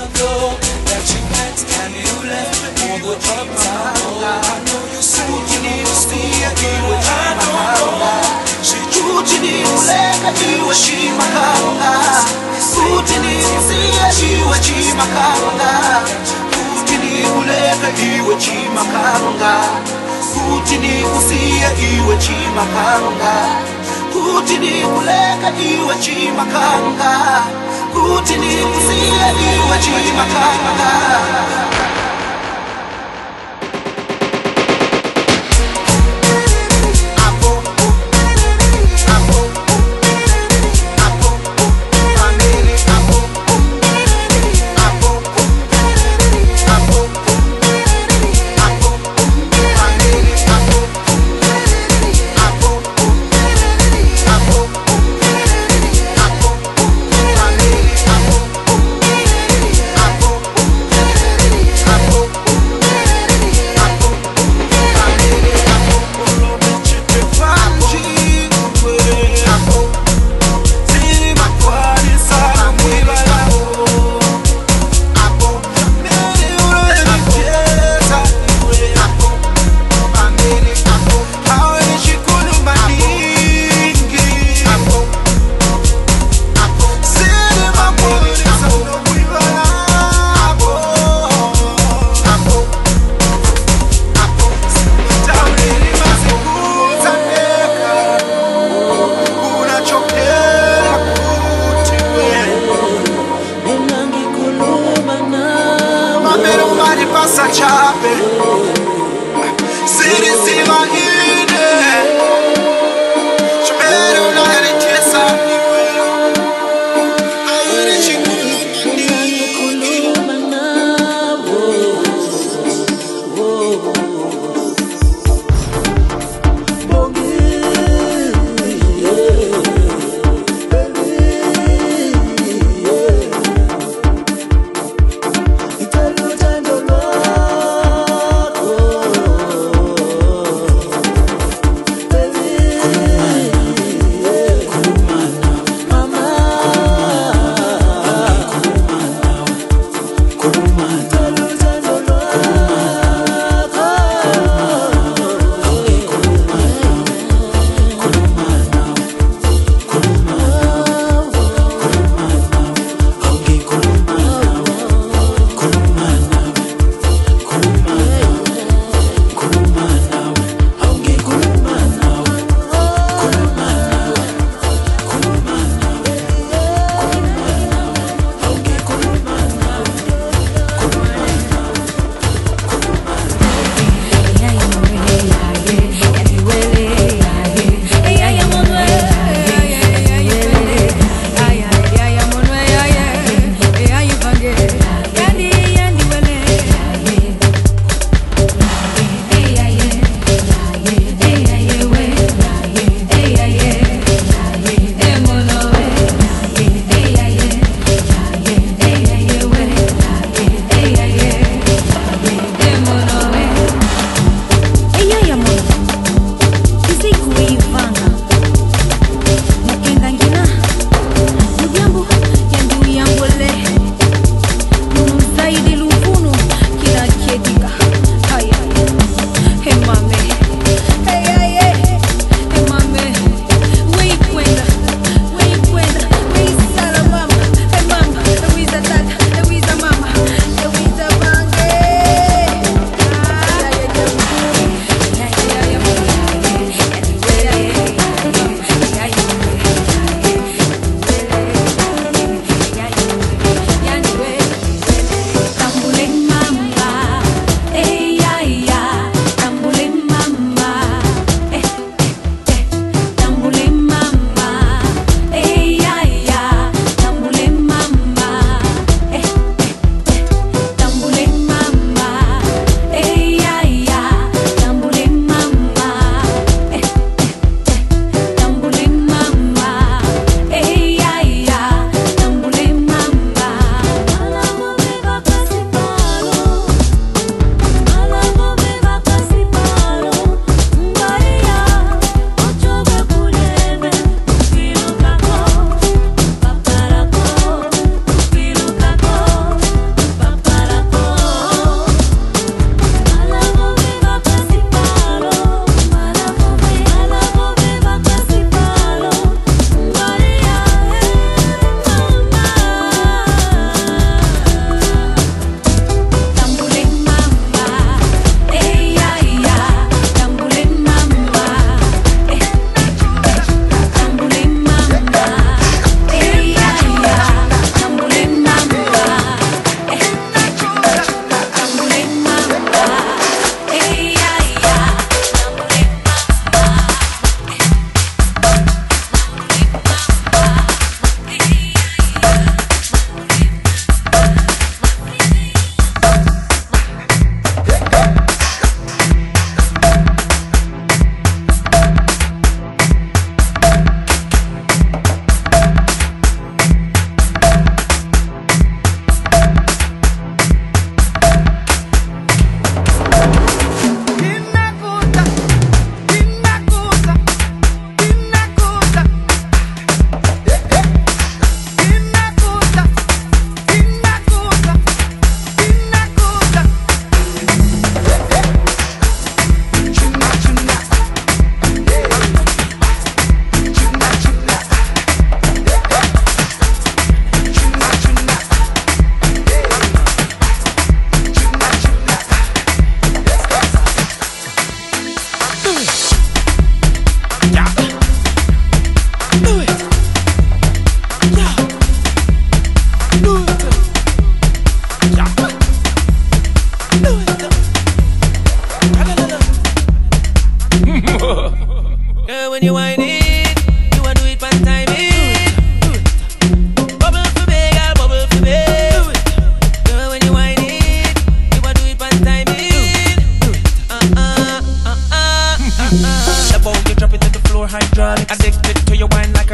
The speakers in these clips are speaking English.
ago that you met and you Kuti nikusiya iwe chimakanga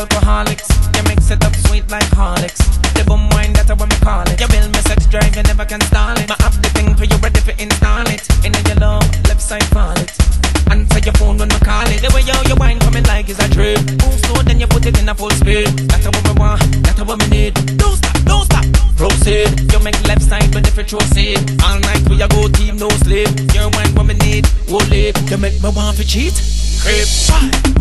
alcoholics. You mix it up sweet like Horlicks. The boom wine, that's want me call it. You build me sex drive, you never can stall it. My app the thing for you, ready for install it. In your love, left side fall it. Answer your phone when I call it. The way you your wine coming like is a trip. Move slow, then you put it in a full speed. That's what we want, that's what we need. Don't stop, don't stop. Proceed. You make left side, but if you proceed, all night we a go team no sleep. Your wine what me need, won't leave. You make me want to cheat. Crip.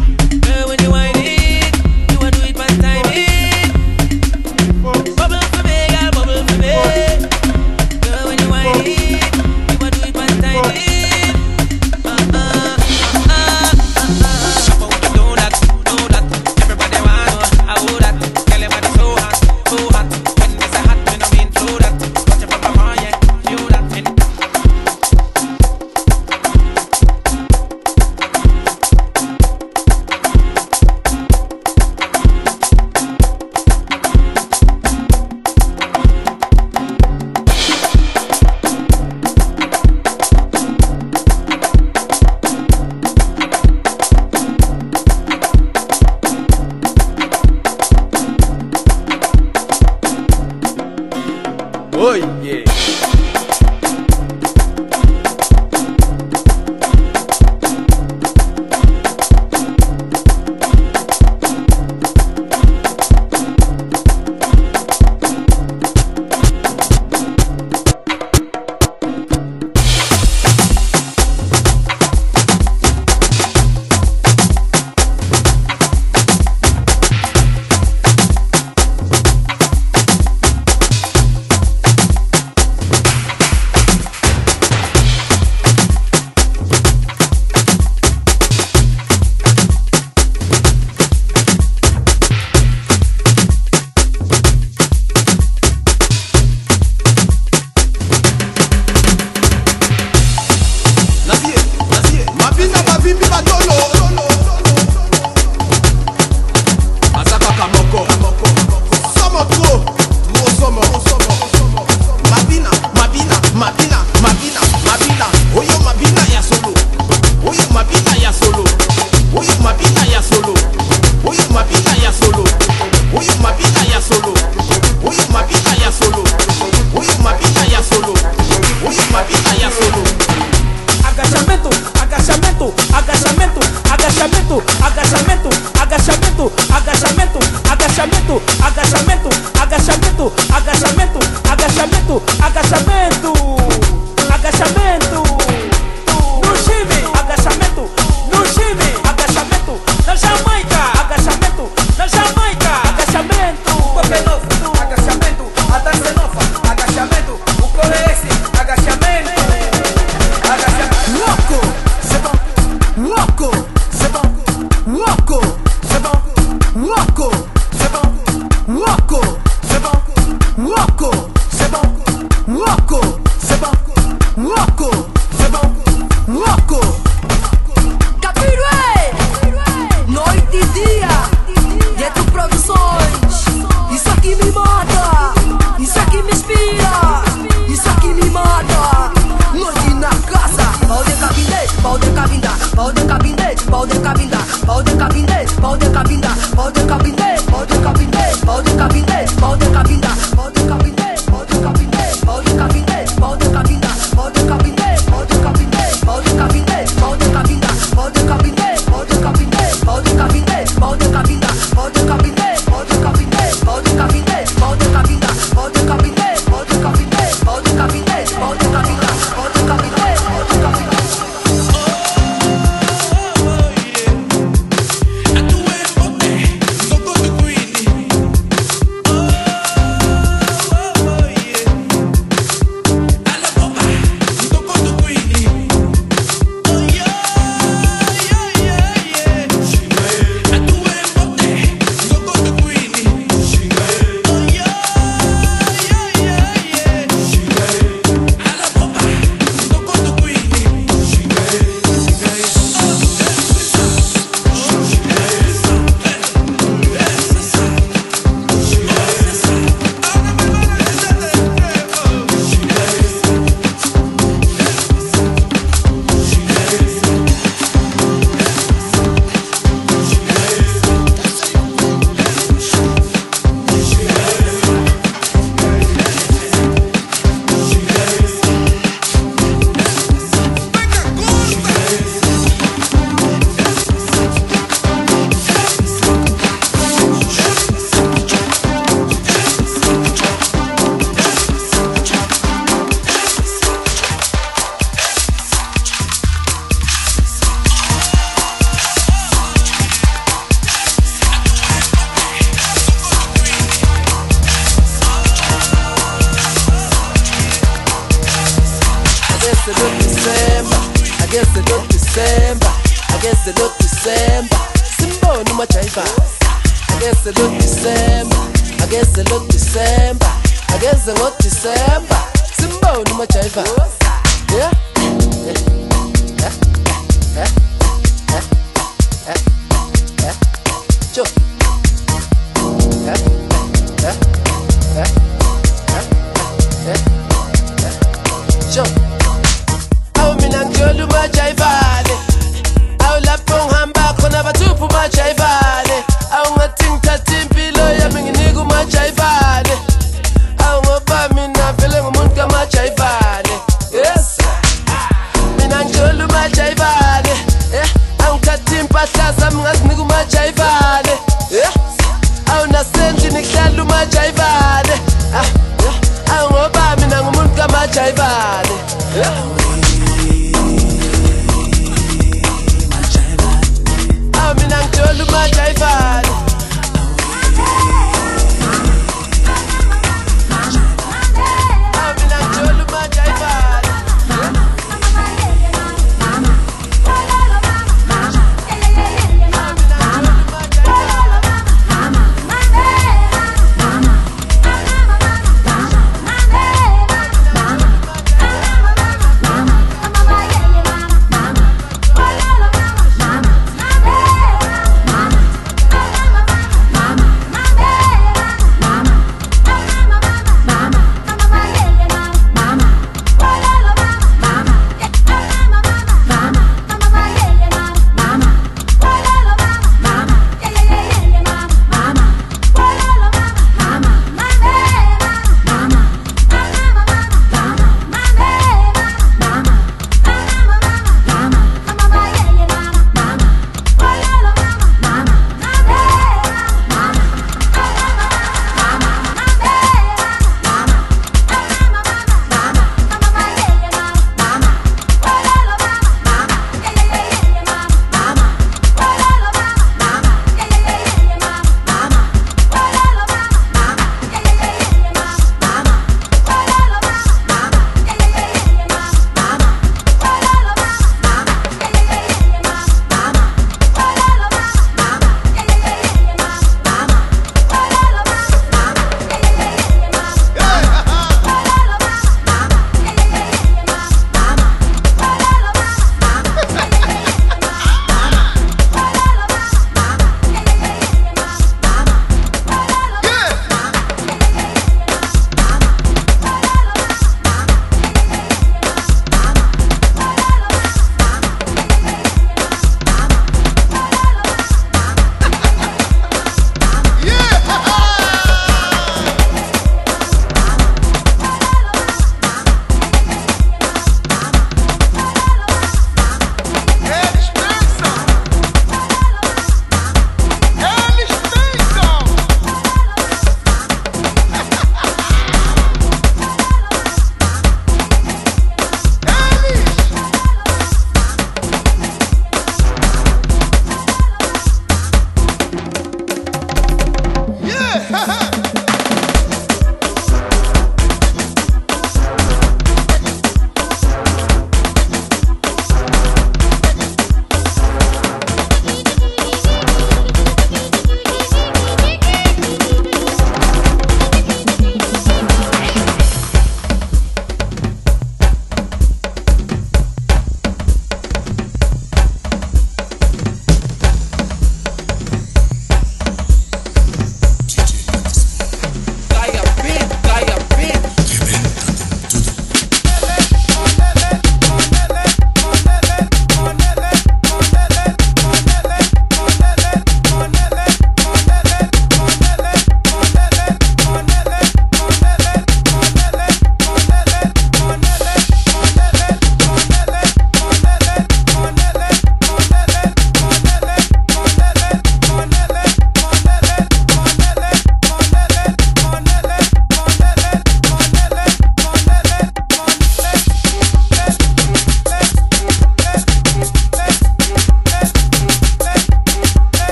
있죠?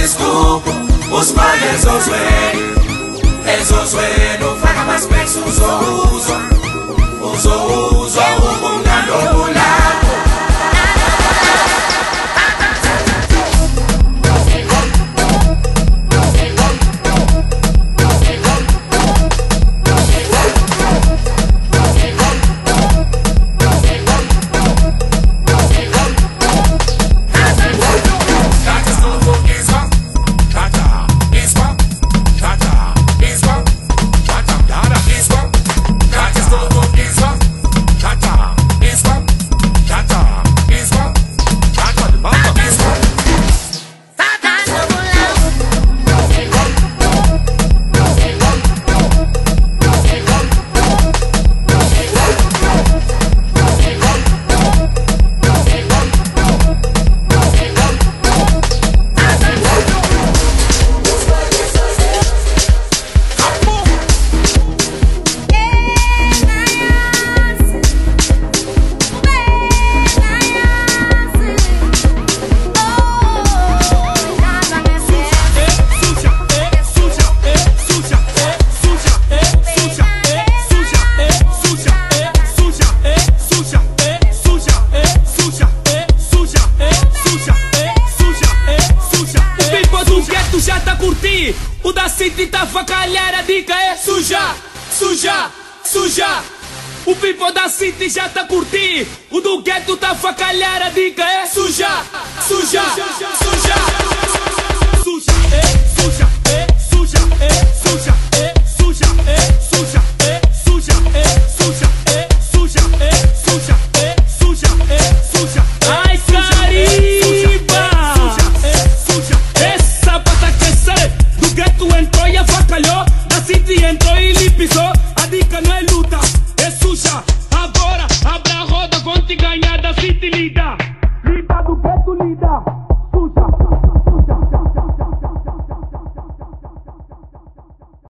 Francisco, os padres Osue, es Osue, no mais más pesos, uso, uso, uso, uso, uso, uso, uso, O da City tá A dica é suja, suja, suja. O pipo da City já tá curtir O do gueto tá facalhar A dica é suja, suja, suja. Suja, é, suja, é, suja, é, suja, é, suja, é, suja,